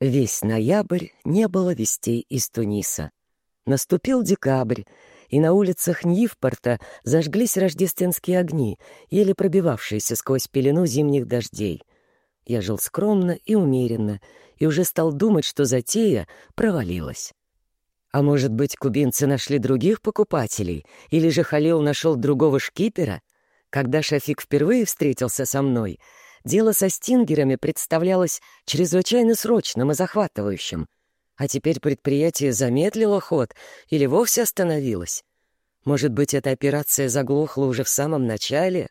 Весь ноябрь не было вестей из Туниса. Наступил декабрь, и на улицах Ньивпорта зажглись рождественские огни, еле пробивавшиеся сквозь пелену зимних дождей. Я жил скромно и умеренно, и уже стал думать, что затея провалилась. А может быть, кубинцы нашли других покупателей, или же Халил нашел другого шкипера? Когда Шафик впервые встретился со мной — Дело со стингерами представлялось чрезвычайно срочным и захватывающим. А теперь предприятие замедлило ход или вовсе остановилось. Может быть, эта операция заглохла уже в самом начале?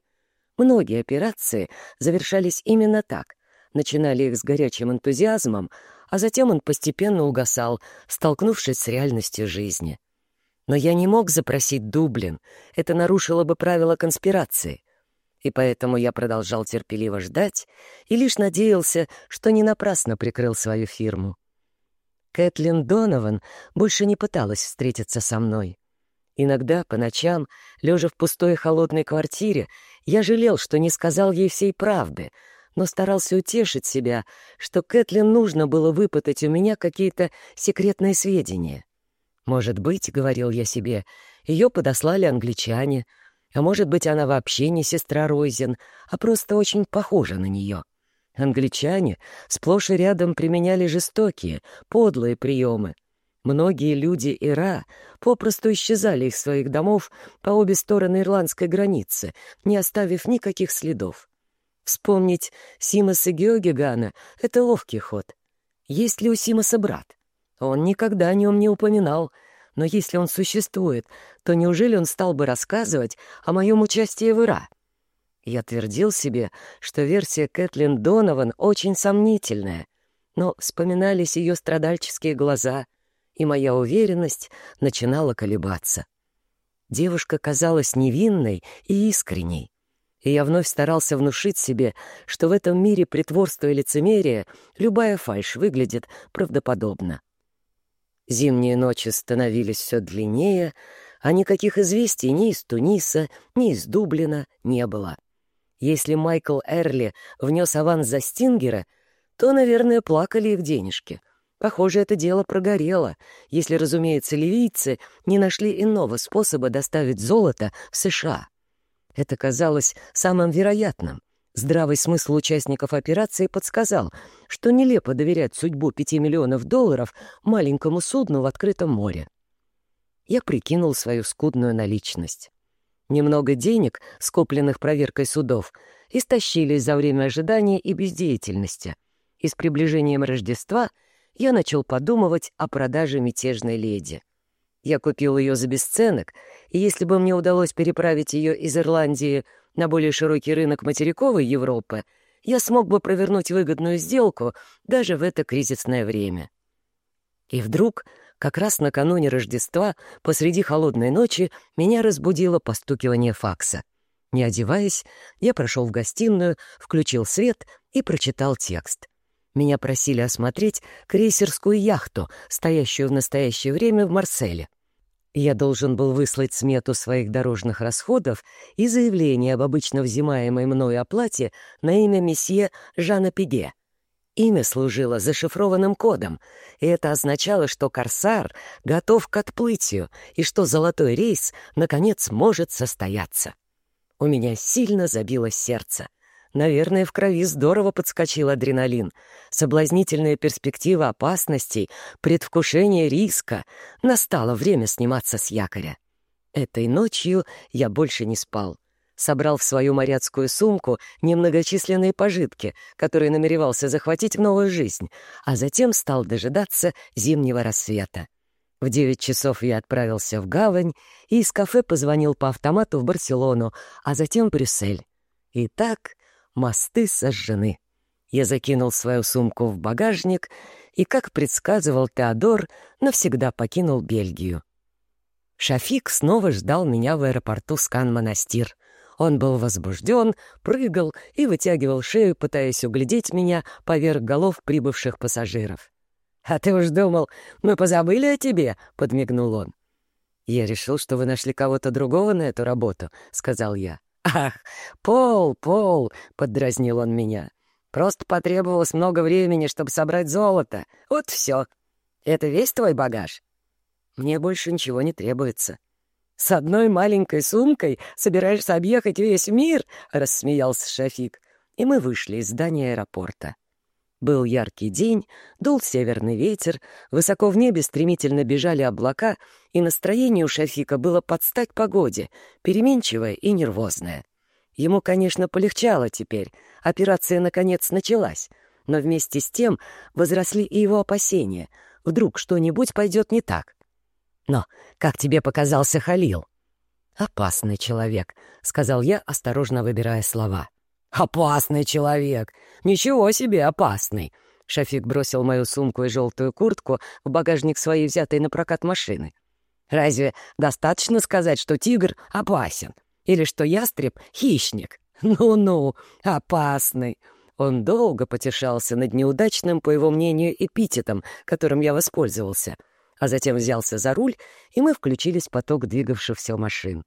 Многие операции завершались именно так. Начинали их с горячим энтузиазмом, а затем он постепенно угасал, столкнувшись с реальностью жизни. Но я не мог запросить Дублин. Это нарушило бы правила конспирации и поэтому я продолжал терпеливо ждать и лишь надеялся, что не напрасно прикрыл свою фирму. Кэтлин Донован больше не пыталась встретиться со мной. Иногда, по ночам, лежа в пустой холодной квартире, я жалел, что не сказал ей всей правды, но старался утешить себя, что Кэтлин нужно было выпытать у меня какие-то секретные сведения. «Может быть, — говорил я себе, — ее подослали англичане — а может быть, она вообще не сестра Ройзен, а просто очень похожа на нее. Англичане сплошь и рядом применяли жестокие, подлые приемы. Многие люди Ира попросту исчезали из своих домов по обе стороны ирландской границы, не оставив никаких следов. Вспомнить Симаса Геогигана — это ловкий ход. Есть ли у Симаса брат? Он никогда о нем не упоминал — но если он существует, то неужели он стал бы рассказывать о моем участии в Ира? Я твердил себе, что версия Кэтлин Донован очень сомнительная, но вспоминались ее страдальческие глаза, и моя уверенность начинала колебаться. Девушка казалась невинной и искренней, и я вновь старался внушить себе, что в этом мире притворства и лицемерия любая фальшь выглядит правдоподобно. Зимние ночи становились все длиннее, а никаких известий ни из Туниса, ни из Дублина не было. Если Майкл Эрли внес аванс за Стингера, то, наверное, плакали их денежки. Похоже, это дело прогорело, если, разумеется, ливийцы не нашли иного способа доставить золото в США. Это казалось самым вероятным — Здравый смысл участников операции подсказал, что нелепо доверять судьбу пяти миллионов долларов маленькому судну в открытом море. Я прикинул свою скудную наличность. Немного денег, скопленных проверкой судов, истощились за время ожидания и бездеятельности. И с приближением Рождества я начал подумывать о продаже мятежной леди. Я купил ее за бесценок, и если бы мне удалось переправить ее из Ирландии на более широкий рынок материковой Европы, я смог бы провернуть выгодную сделку даже в это кризисное время. И вдруг, как раз накануне Рождества, посреди холодной ночи, меня разбудило постукивание факса. Не одеваясь, я прошел в гостиную, включил свет и прочитал текст. Меня просили осмотреть крейсерскую яхту, стоящую в настоящее время в Марселе. Я должен был выслать смету своих дорожных расходов и заявление об обычно взимаемой мною оплате на имя месье Жана Пиге. Имя служило зашифрованным кодом, и это означало, что «Корсар» готов к отплытию и что золотой рейс, наконец, может состояться. У меня сильно забилось сердце — Наверное, в крови здорово подскочил адреналин. Соблазнительная перспектива опасностей, предвкушение риска. Настало время сниматься с якоря. Этой ночью я больше не спал. Собрал в свою моряцкую сумку немногочисленные пожитки, которые намеревался захватить в новую жизнь, а затем стал дожидаться зимнего рассвета. В девять часов я отправился в гавань и из кафе позвонил по автомату в Барселону, а затем в Брюссель. И так мосты сожжены. Я закинул свою сумку в багажник и, как предсказывал Теодор, навсегда покинул Бельгию. Шафик снова ждал меня в аэропорту Скан-Монастир. Он был возбужден, прыгал и вытягивал шею, пытаясь углядеть меня поверх голов прибывших пассажиров. «А ты уж думал, мы позабыли о тебе?» — подмигнул он. «Я решил, что вы нашли кого-то другого на эту работу», — сказал я. «Ах, Пол, Пол!» — поддразнил он меня. Просто потребовалось много времени, чтобы собрать золото. Вот все. Это весь твой багаж? Мне больше ничего не требуется. С одной маленькой сумкой собираешься объехать весь мир? Рассмеялся Шафик. И мы вышли из здания аэропорта. Был яркий день, дул северный ветер, высоко в небе стремительно бежали облака, и настроение у Шафика было под стать погоде, переменчивое и нервозное. Ему, конечно, полегчало теперь, операция, наконец, началась, но вместе с тем возросли и его опасения. Вдруг что-нибудь пойдет не так. «Но как тебе показался Халил?» «Опасный человек», — сказал я, осторожно выбирая слова. «Опасный человек! Ничего себе опасный!» Шафик бросил мою сумку и желтую куртку в багажник своей взятой на прокат машины. «Разве достаточно сказать, что тигр опасен? Или что ястреб — хищник? Ну-ну, опасный!» Он долго потешался над неудачным, по его мнению, эпитетом, которым я воспользовался, а затем взялся за руль, и мы включились в поток двигавшихся машин.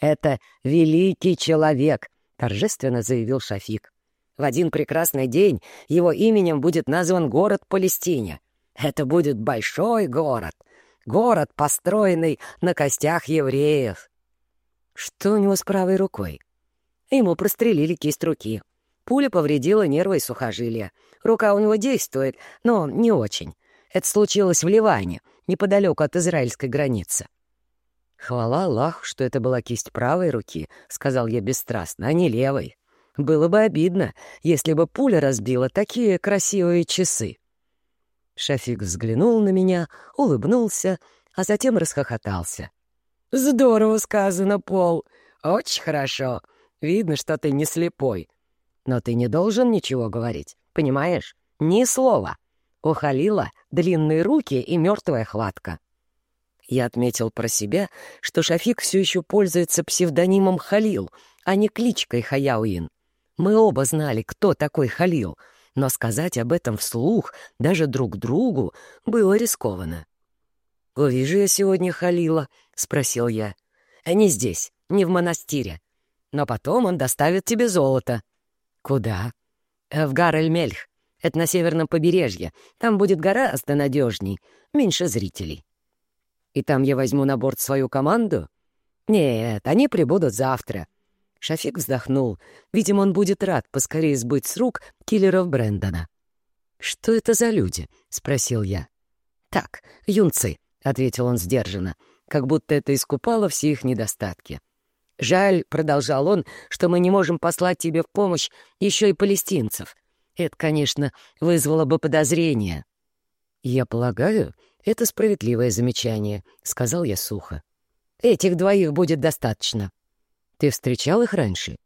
«Это великий человек!» Торжественно заявил Шафик. В один прекрасный день его именем будет назван город Палестине. Это будет большой город, город, построенный на костях евреев. Что у него с правой рукой? Ему прострелили кисть руки. Пуля повредила нервы и сухожилия. Рука у него действует, но не очень. Это случилось в Ливане, неподалеку от израильской границы. «Хвала Аллаху, что это была кисть правой руки», — сказал я бесстрастно, — «а не левой. Было бы обидно, если бы пуля разбила такие красивые часы». Шафик взглянул на меня, улыбнулся, а затем расхохотался. «Здорово сказано, Пол. Очень хорошо. Видно, что ты не слепой. Но ты не должен ничего говорить, понимаешь? Ни слова. У Халила длинные руки и мертвая хватка. Я отметил про себя, что Шафик все еще пользуется псевдонимом Халил, а не кличкой Хаяуин. Мы оба знали, кто такой Халил, но сказать об этом вслух, даже друг другу, было рискованно. «Увижу я сегодня Халила?» — спросил я. «А «Не здесь, не в монастыре. Но потом он доставит тебе золото». «Куда?» «В Гарель-Мельх. Это на северном побережье. Там будет гораздо надежней, меньше зрителей». И там я возьму на борт свою команду? Нет, они прибудут завтра. Шафик вздохнул. Видимо, он будет рад поскорее сбыть с рук киллеров Брэндона. «Что это за люди?» — спросил я. «Так, юнцы», — ответил он сдержанно, как будто это искупало все их недостатки. «Жаль», — продолжал он, — «что мы не можем послать тебе в помощь еще и палестинцев. Это, конечно, вызвало бы подозрение». «Я полагаю, «Это справедливое замечание», — сказал я сухо. «Этих двоих будет достаточно». «Ты встречал их раньше?»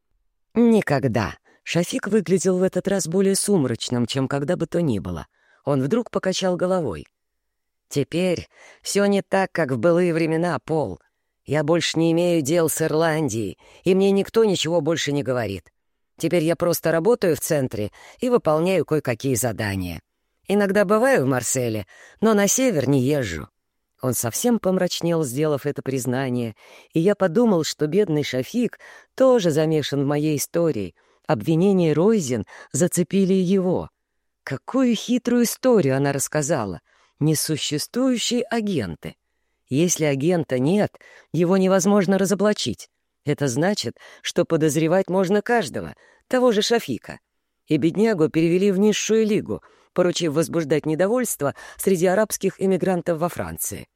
«Никогда». Шафик выглядел в этот раз более сумрачным, чем когда бы то ни было. Он вдруг покачал головой. «Теперь все не так, как в былые времена, Пол. Я больше не имею дел с Ирландией, и мне никто ничего больше не говорит. Теперь я просто работаю в центре и выполняю кое-какие задания. Иногда бываю в Марселе, но на север не езжу». Он совсем помрачнел, сделав это признание, и я подумал, что бедный Шафик тоже замешан в моей истории. Обвинения Ройзен зацепили его. Какую хитрую историю она рассказала. Несуществующие агенты. Если агента нет, его невозможно разоблачить. Это значит, что подозревать можно каждого, того же Шафика. И беднягу перевели в низшую лигу — поручив возбуждать недовольство среди арабских эмигрантов во Франции.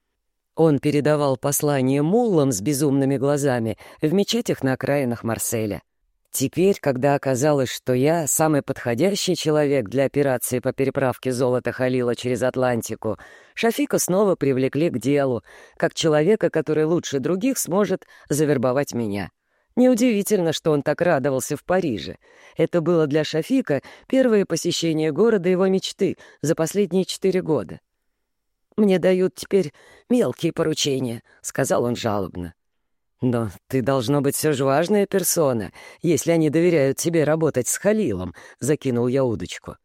Он передавал послание муллам с безумными глазами в мечетях на окраинах Марселя. Теперь, когда оказалось, что я самый подходящий человек для операции по переправке золота Халила через Атлантику, Шафика снова привлекли к делу, как человека, который лучше других сможет завербовать меня. Неудивительно, что он так радовался в Париже. Это было для Шафика первое посещение города его мечты за последние четыре года. «Мне дают теперь мелкие поручения», — сказал он жалобно. «Но ты, должно быть, все же важная персона, если они доверяют тебе работать с Халилом», — закинул я удочку.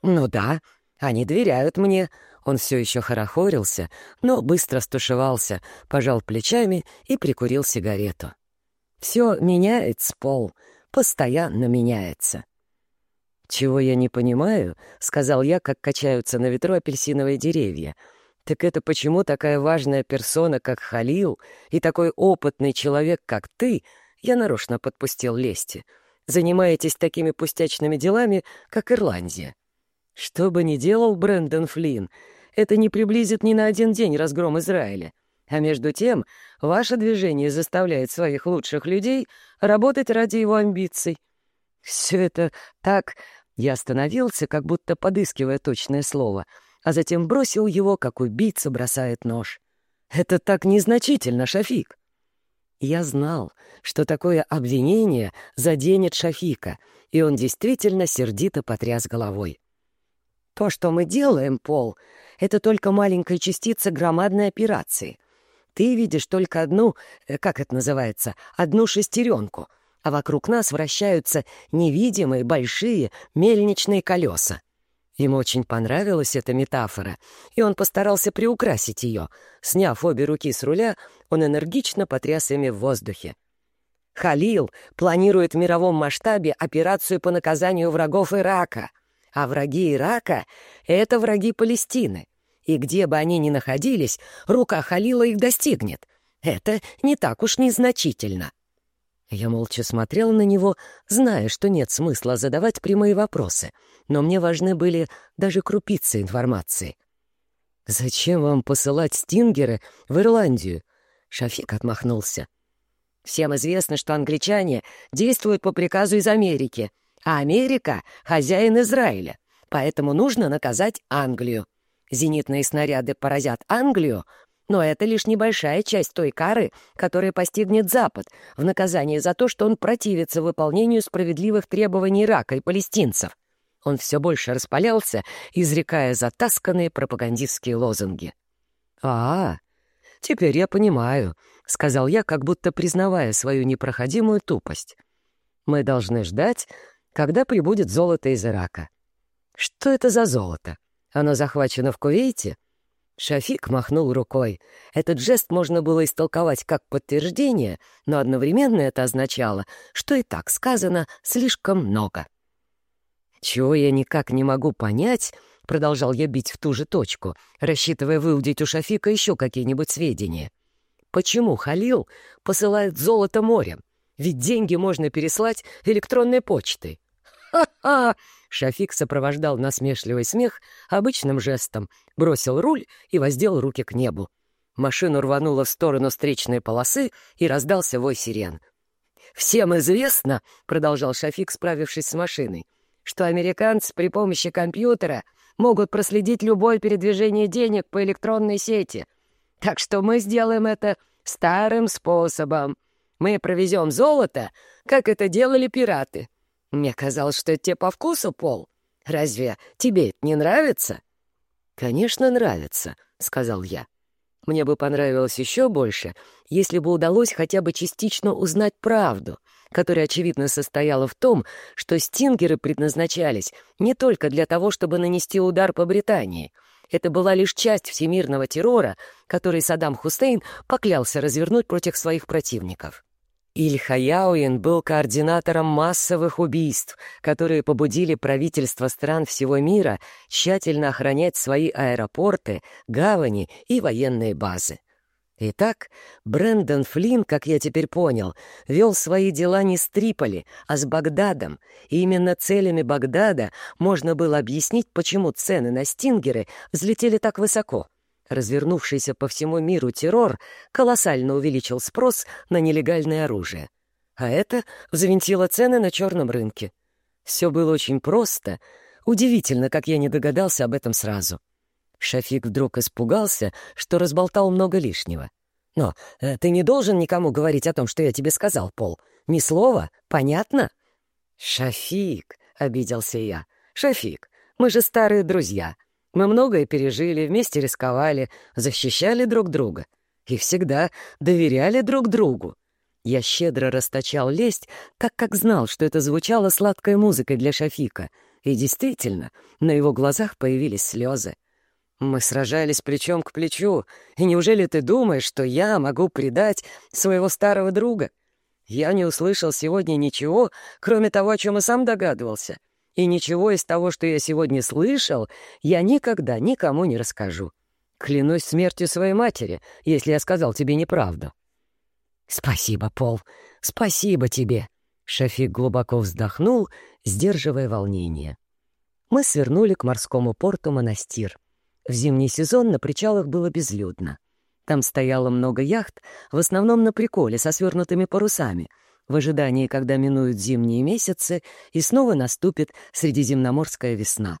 «Ну да, они доверяют мне». Он все еще хорохорился, но быстро стушевался, пожал плечами и прикурил сигарету. Все меняется, Пол, постоянно меняется. «Чего я не понимаю», — сказал я, как качаются на ветру апельсиновые деревья, «так это почему такая важная персона, как Халил, и такой опытный человек, как ты, я нарочно подпустил лести, занимаетесь такими пустячными делами, как Ирландия. Что бы ни делал Брэндон Флинн, это не приблизит ни на один день разгром Израиля. А между тем, ваше движение заставляет своих лучших людей работать ради его амбиций. Все это так... Я остановился, как будто подыскивая точное слово, а затем бросил его, как убийца бросает нож. Это так незначительно, Шафик. Я знал, что такое обвинение заденет Шафика, и он действительно сердито потряс головой. То, что мы делаем, Пол, это только маленькая частица громадной операции. Ты видишь только одну, э, как это называется, одну шестеренку, а вокруг нас вращаются невидимые большие мельничные колеса. Ему очень понравилась эта метафора, и он постарался приукрасить ее. Сняв обе руки с руля, он энергично потряс ими в воздухе. Халил планирует в мировом масштабе операцию по наказанию врагов Ирака — а враги Ирака — это враги Палестины. И где бы они ни находились, рука Халила их достигнет. Это не так уж незначительно. Я молча смотрел на него, зная, что нет смысла задавать прямые вопросы, но мне важны были даже крупицы информации. «Зачем вам посылать стингеры в Ирландию?» Шафик отмахнулся. «Всем известно, что англичане действуют по приказу из Америки», а Америка — хозяин Израиля, поэтому нужно наказать Англию. Зенитные снаряды поразят Англию, но это лишь небольшая часть той кары, которая постигнет Запад в наказание за то, что он противится выполнению справедливых требований Ирака и палестинцев. Он все больше распалялся, изрекая затасканные пропагандистские лозунги. «А, теперь я понимаю», — сказал я, как будто признавая свою непроходимую тупость. «Мы должны ждать, когда прибудет золото из Ирака. Что это за золото? Оно захвачено в Кувейте? Шафик махнул рукой. Этот жест можно было истолковать как подтверждение, но одновременно это означало, что и так сказано слишком много. «Чего я никак не могу понять», — продолжал я бить в ту же точку, рассчитывая выудить у Шафика еще какие-нибудь сведения. «Почему Халил посылает золото морем? Ведь деньги можно переслать электронной почтой. «Ха-ха!» Шафик сопровождал насмешливый смех обычным жестом, бросил руль и воздел руки к небу. Машину рвануло в сторону встречной полосы и раздался вой сирен. «Всем известно, — продолжал Шафик, справившись с машиной, — что американцы при помощи компьютера могут проследить любое передвижение денег по электронной сети. Так что мы сделаем это старым способом. Мы провезем золото, как это делали пираты. Мне казалось, что это тебе по вкусу, Пол. Разве тебе это не нравится?» «Конечно, нравится», — сказал я. «Мне бы понравилось еще больше, если бы удалось хотя бы частично узнать правду, которая, очевидно, состояла в том, что стингеры предназначались не только для того, чтобы нанести удар по Британии. Это была лишь часть всемирного террора, который Саддам Хусейн поклялся развернуть против своих противников. Ильхаяуин был координатором массовых убийств, которые побудили правительства стран всего мира тщательно охранять свои аэропорты, гавани и военные базы. Итак, Брэндон Флинн, как я теперь понял, вел свои дела не с Триполи, а с Багдадом, и именно целями Багдада можно было объяснить, почему цены на стингеры взлетели так высоко — Развернувшийся по всему миру террор колоссально увеличил спрос на нелегальное оружие. А это взвинтило цены на черном рынке. Все было очень просто. Удивительно, как я не догадался об этом сразу. Шафик вдруг испугался, что разболтал много лишнего. «Но э, ты не должен никому говорить о том, что я тебе сказал, Пол. Ни слова, понятно?» «Шафик», — обиделся я. «Шафик, мы же старые друзья. Мы многое пережили, вместе рисковали, защищали друг друга и всегда доверяли друг другу. Я щедро расточал лесть, так как знал, что это звучало сладкой музыкой для Шафика. И действительно, на его глазах появились слезы. Мы сражались плечом к плечу, и неужели ты думаешь, что я могу предать своего старого друга? Я не услышал сегодня ничего, кроме того, о чем и сам догадывался — И ничего из того, что я сегодня слышал, я никогда никому не расскажу. Клянусь смертью своей матери, если я сказал тебе неправду». «Спасибо, Пол, спасибо тебе!» Шафик глубоко вздохнул, сдерживая волнение. Мы свернули к морскому порту Монастир. В зимний сезон на причалах было безлюдно. Там стояло много яхт, в основном на приколе, со свернутыми парусами, в ожидании, когда минуют зимние месяцы и снова наступит средиземноморская весна.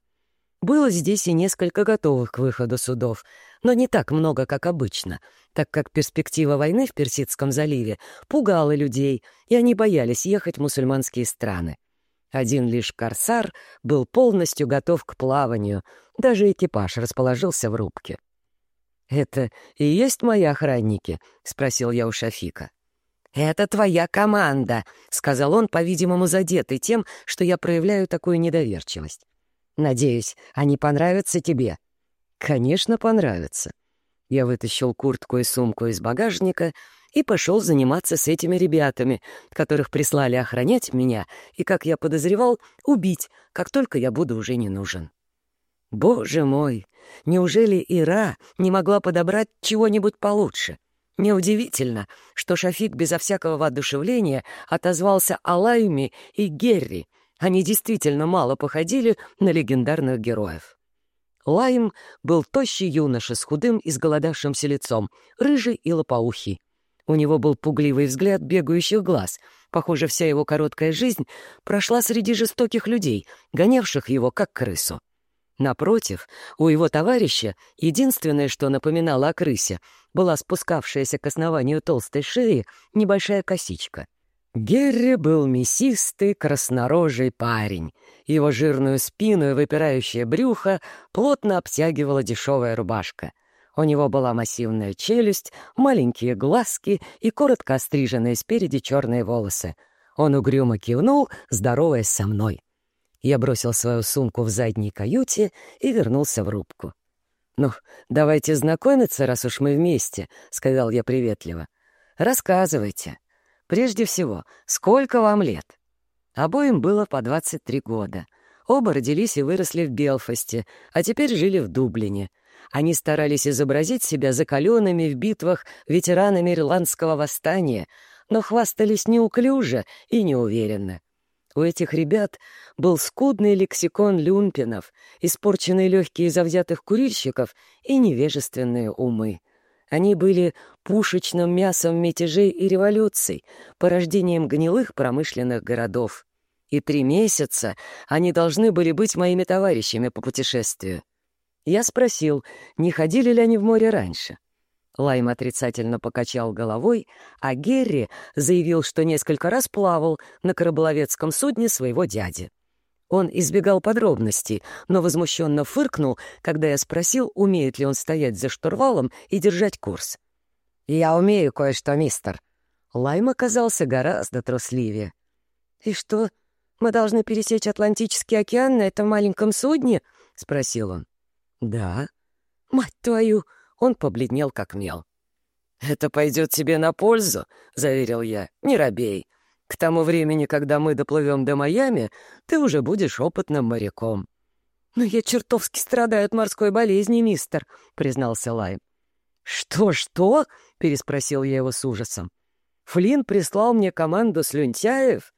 Было здесь и несколько готовых к выходу судов, но не так много, как обычно, так как перспектива войны в Персидском заливе пугала людей, и они боялись ехать в мусульманские страны. Один лишь «Корсар» был полностью готов к плаванию, даже экипаж расположился в рубке. «Это и есть мои охранники?» — спросил я у Шафика. «Это твоя команда», — сказал он, по-видимому, задетый тем, что я проявляю такую недоверчивость. «Надеюсь, они понравятся тебе?» «Конечно, понравятся». Я вытащил куртку и сумку из багажника и пошел заниматься с этими ребятами, которых прислали охранять меня и, как я подозревал, убить, как только я буду уже не нужен. Боже мой, неужели Ира не могла подобрать чего-нибудь получше? Неудивительно, что Шафик безо всякого воодушевления отозвался Алаюми и Герри. Они действительно мало походили на легендарных героев. Лайм был тощий юноша с худым и сголодавшимся лицом, рыжий и лопоухий. У него был пугливый взгляд бегающих глаз. Похоже, вся его короткая жизнь прошла среди жестоких людей, гонявших его как крысу. Напротив, у его товарища единственное, что напоминало о крысе, была спускавшаяся к основанию толстой шеи небольшая косичка. Герри был мясистый, краснорожий парень. Его жирную спину и выпирающее брюхо плотно обтягивала дешевая рубашка. У него была массивная челюсть, маленькие глазки и коротко остриженные спереди черные волосы. Он угрюмо кивнул, здороваясь со мной. Я бросил свою сумку в задней каюте и вернулся в рубку. «Ну, давайте знакомиться, раз уж мы вместе», — сказал я приветливо. «Рассказывайте. Прежде всего, сколько вам лет?» Обоим было по 23 года. Оба родились и выросли в Белфасте, а теперь жили в Дублине. Они старались изобразить себя закаленными в битвах ветеранами ирландского восстания, но хвастались неуклюже и неуверенно. У этих ребят был скудный лексикон люмпинов, испорченные легкие завзятых курильщиков и невежественные умы. Они были пушечным мясом мятежей и революций, порождением гнилых промышленных городов. И три месяца они должны были быть моими товарищами по путешествию. Я спросил, не ходили ли они в море раньше. Лайм отрицательно покачал головой, а Герри заявил, что несколько раз плавал на кораболовецком судне своего дяди. Он избегал подробностей, но возмущенно фыркнул, когда я спросил, умеет ли он стоять за штурвалом и держать курс. «Я умею кое-что, мистер». Лайм оказался гораздо трусливее. «И что, мы должны пересечь Атлантический океан на этом маленьком судне?» — спросил он. «Да». «Мать твою!» Он побледнел, как мел. «Это пойдет тебе на пользу», — заверил я. «Не робей. К тому времени, когда мы доплывем до Майами, ты уже будешь опытным моряком». «Но я чертовски страдаю от морской болезни, мистер», — признался Лайм. «Что-что?» — переспросил я его с ужасом. «Флинн прислал мне команду слюнтяев?»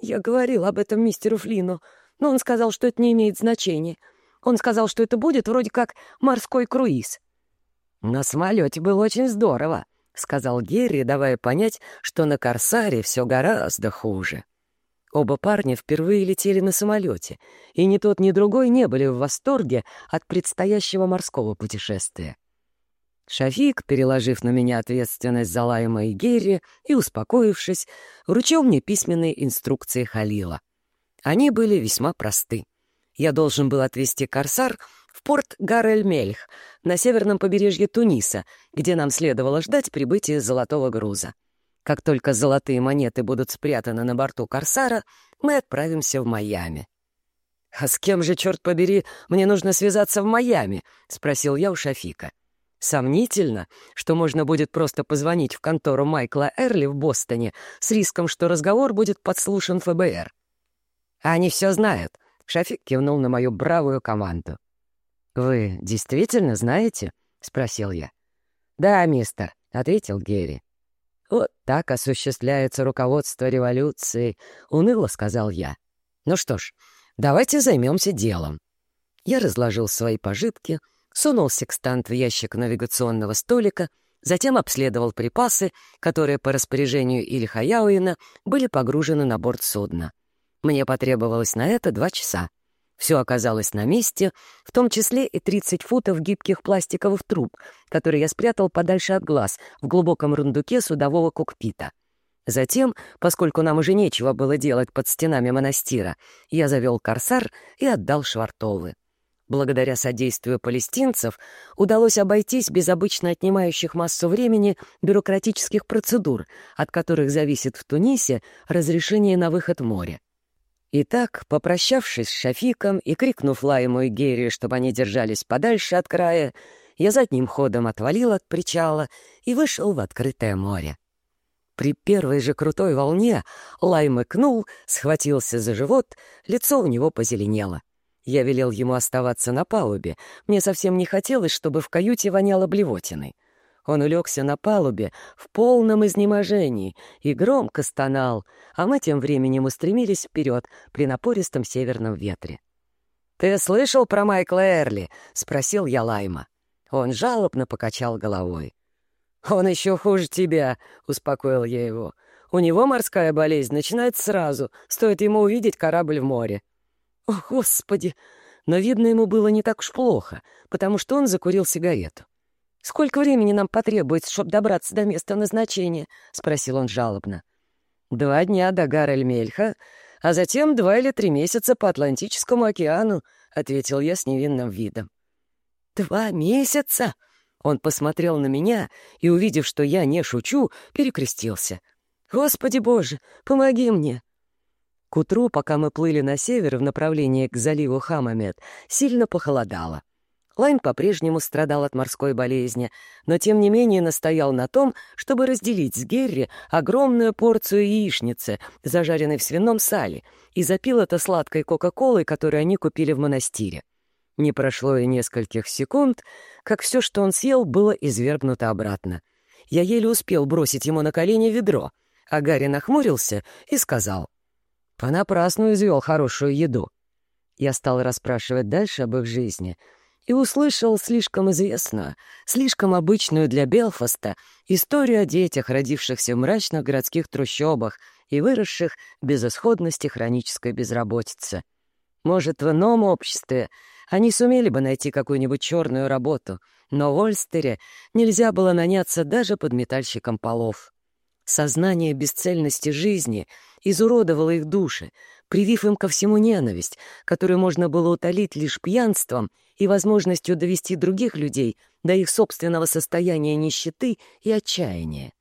«Я говорил об этом мистеру Флину, но он сказал, что это не имеет значения. Он сказал, что это будет вроде как морской круиз». «На самолете было очень здорово», — сказал Герри, давая понять, что на «Корсаре» все гораздо хуже. Оба парня впервые летели на самолете, и ни тот, ни другой не были в восторге от предстоящего морского путешествия. Шафик, переложив на меня ответственность за Лайма и Герри и успокоившись, вручил мне письменные инструкции Халила. Они были весьма просты. Я должен был отвезти «Корсар» в порт Гарель-Мельх на северном побережье Туниса, где нам следовало ждать прибытия золотого груза. Как только золотые монеты будут спрятаны на борту «Корсара», мы отправимся в Майами. «А с кем же, черт побери, мне нужно связаться в Майами?» — спросил я у Шафика. Сомнительно, что можно будет просто позвонить в контору Майкла Эрли в Бостоне с риском, что разговор будет подслушан ФБР. «Они все знают», — Шафик кивнул на мою бравую команду. «Вы действительно знаете?» — спросил я. «Да, мистер», — ответил Герри. «Вот так осуществляется руководство революцией», — уныло сказал я. «Ну что ж, давайте займемся делом». Я разложил свои пожитки, сунул секстант в ящик навигационного столика, затем обследовал припасы, которые по распоряжению Ильхаяуина были погружены на борт судна. Мне потребовалось на это два часа. Все оказалось на месте, в том числе и 30 футов гибких пластиковых труб, которые я спрятал подальше от глаз в глубоком рундуке судового кокпита. Затем, поскольку нам уже нечего было делать под стенами монастира, я завел корсар и отдал швартовы. Благодаря содействию палестинцев удалось обойтись без обычно отнимающих массу времени бюрократических процедур, от которых зависит в Тунисе разрешение на выход в море. Итак, попрощавшись с Шафиком и крикнув Лайму и Герри, чтобы они держались подальше от края, я задним ходом отвалил от причала и вышел в открытое море. При первой же крутой волне Лайм икнул, схватился за живот, лицо у него позеленело. Я велел ему оставаться на палубе. Мне совсем не хотелось, чтобы в каюте воняло блевотиной. Он улегся на палубе в полном изнеможении и громко стонал, а мы тем временем устремились вперед при напористом северном ветре. «Ты слышал про Майкла Эрли?» — спросил я Лайма. Он жалобно покачал головой. «Он еще хуже тебя», — успокоил я его. «У него морская болезнь начинается сразу, стоит ему увидеть корабль в море». «О, Господи!» Но, видно, ему было не так уж плохо, потому что он закурил сигарету. «Сколько времени нам потребуется, чтобы добраться до места назначения?» — спросил он жалобно. «Два дня до Гарельмельха, а затем два или три месяца по Атлантическому океану», — ответил я с невинным видом. «Два месяца?» Он посмотрел на меня и, увидев, что я не шучу, перекрестился. «Господи Боже, помоги мне!» К утру, пока мы плыли на север в направлении к заливу Хаммамет, сильно похолодало. Лайн по-прежнему страдал от морской болезни, но тем не менее настоял на том, чтобы разделить с Герри огромную порцию яичницы, зажаренной в свином сале, и запил это сладкой кока-колой, которую они купили в монастыре. Не прошло и нескольких секунд, как все, что он съел, было извергнуто обратно. Я еле успел бросить ему на колени ведро, а Гарри нахмурился и сказал, «Понапрасну извел хорошую еду». Я стал расспрашивать дальше об их жизни — и услышал слишком известную, слишком обычную для Белфаста историю о детях, родившихся в мрачных городских трущобах и выросших в безысходности хронической безработицы. Может, в ином обществе они сумели бы найти какую-нибудь черную работу, но в Ольстере нельзя было наняться даже подметальщиком полов. Сознание бесцельности жизни изуродовало их души, привив им ко всему ненависть, которую можно было утолить лишь пьянством и возможностью довести других людей до их собственного состояния нищеты и отчаяния.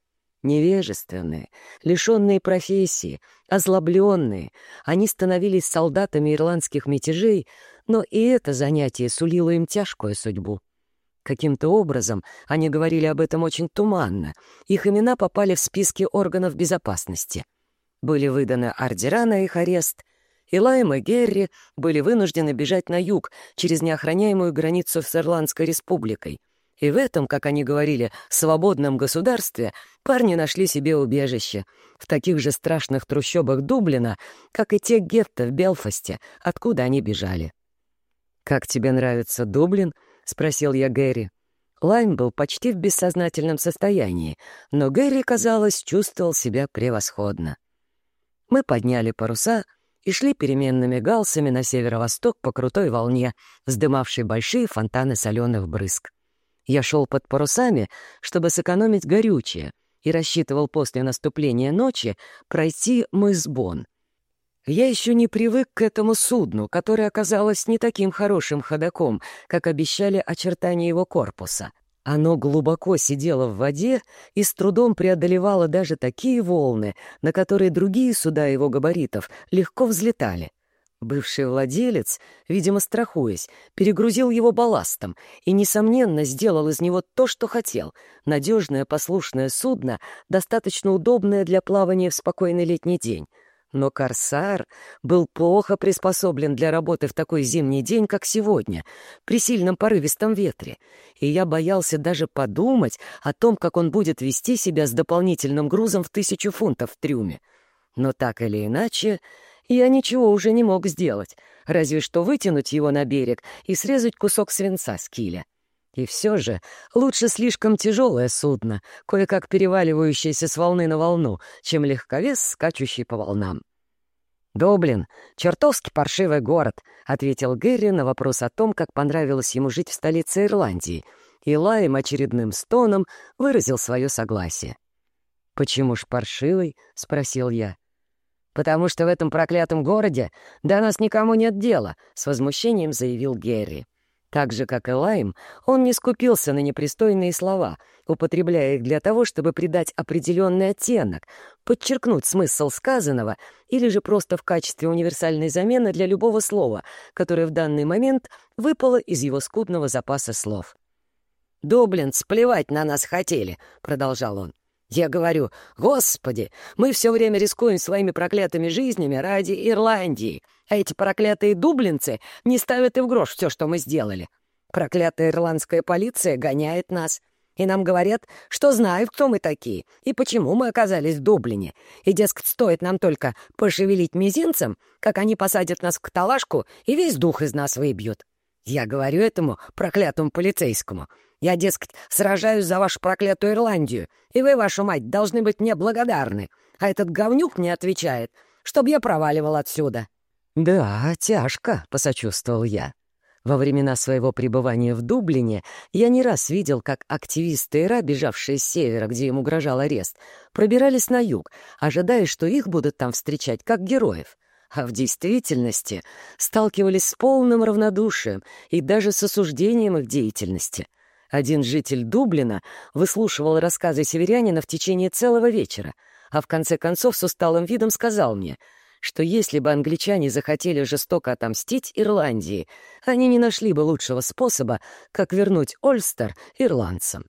Невежественные, лишенные профессии, озлобленные, они становились солдатами ирландских мятежей, но и это занятие сулило им тяжкую судьбу. Каким-то образом, они говорили об этом очень туманно, их имена попали в списки органов безопасности — были выданы ордера на их арест, и Лайм и Герри были вынуждены бежать на юг через неохраняемую границу с Ирландской республикой. И в этом, как они говорили, свободном государстве парни нашли себе убежище в таких же страшных трущобах Дублина, как и те гетто в Белфасте, откуда они бежали. «Как тебе нравится Дублин?» — спросил я Гэри. Лайм был почти в бессознательном состоянии, но Гэри, казалось, чувствовал себя превосходно. Мы подняли паруса и шли переменными галсами на северо-восток по крутой волне, вздымавшей большие фонтаны соленых брызг. Я шел под парусами, чтобы сэкономить горючее, и рассчитывал после наступления ночи пройти мыс Бон. Я еще не привык к этому судну, которое оказалось не таким хорошим ходоком, как обещали очертания его корпуса — оно глубоко сидело в воде и с трудом преодолевало даже такие волны, на которые другие суда его габаритов легко взлетали. Бывший владелец, видимо, страхуясь, перегрузил его балластом и, несомненно, сделал из него то, что хотел — надежное послушное судно, достаточно удобное для плавания в спокойный летний день. Но «Корсар» был плохо приспособлен для работы в такой зимний день, как сегодня, при сильном порывистом ветре, и я боялся даже подумать о том, как он будет вести себя с дополнительным грузом в тысячу фунтов в трюме. Но так или иначе, я ничего уже не мог сделать, разве что вытянуть его на берег и срезать кусок свинца с киля. И все же лучше слишком тяжелое судно, кое-как переваливающееся с волны на волну, чем легковес, скачущий по волнам. «Дублин — чертовски паршивый город», — ответил Гэри на вопрос о том, как понравилось ему жить в столице Ирландии, и лаем очередным стоном выразил свое согласие. «Почему ж паршивый?» — спросил я. «Потому что в этом проклятом городе до нас никому нет дела», — с возмущением заявил Герри. Так же, как и Лайм, он не скупился на непристойные слова, употребляя их для того, чтобы придать определенный оттенок, подчеркнуть смысл сказанного или же просто в качестве универсальной замены для любого слова, которое в данный момент выпало из его скудного запаса слов. «Доблин, сплевать на нас хотели», — продолжал он. Я говорю, «Господи, мы все время рискуем своими проклятыми жизнями ради Ирландии, а эти проклятые дублинцы не ставят и в грош все, что мы сделали. Проклятая ирландская полиция гоняет нас, и нам говорят, что знают, кто мы такие и почему мы оказались в Дублине. И, дескать, стоит нам только пошевелить мизинцем, как они посадят нас в каталажку и весь дух из нас выбьют. Я говорю этому проклятому полицейскому — я, дескать, сражаюсь за вашу проклятую Ирландию, и вы, вашу мать, должны быть мне благодарны. А этот говнюк мне отвечает, чтобы я проваливал отсюда». «Да, тяжко», — посочувствовал я. Во времена своего пребывания в Дублине я не раз видел, как активисты Ира, бежавшие с севера, где им угрожал арест, пробирались на юг, ожидая, что их будут там встречать как героев. А в действительности сталкивались с полным равнодушием и даже с осуждением их деятельности — один житель Дублина выслушивал рассказы северянина в течение целого вечера, а в конце концов с усталым видом сказал мне, что если бы англичане захотели жестоко отомстить Ирландии, они не нашли бы лучшего способа, как вернуть Ольстер ирландцам.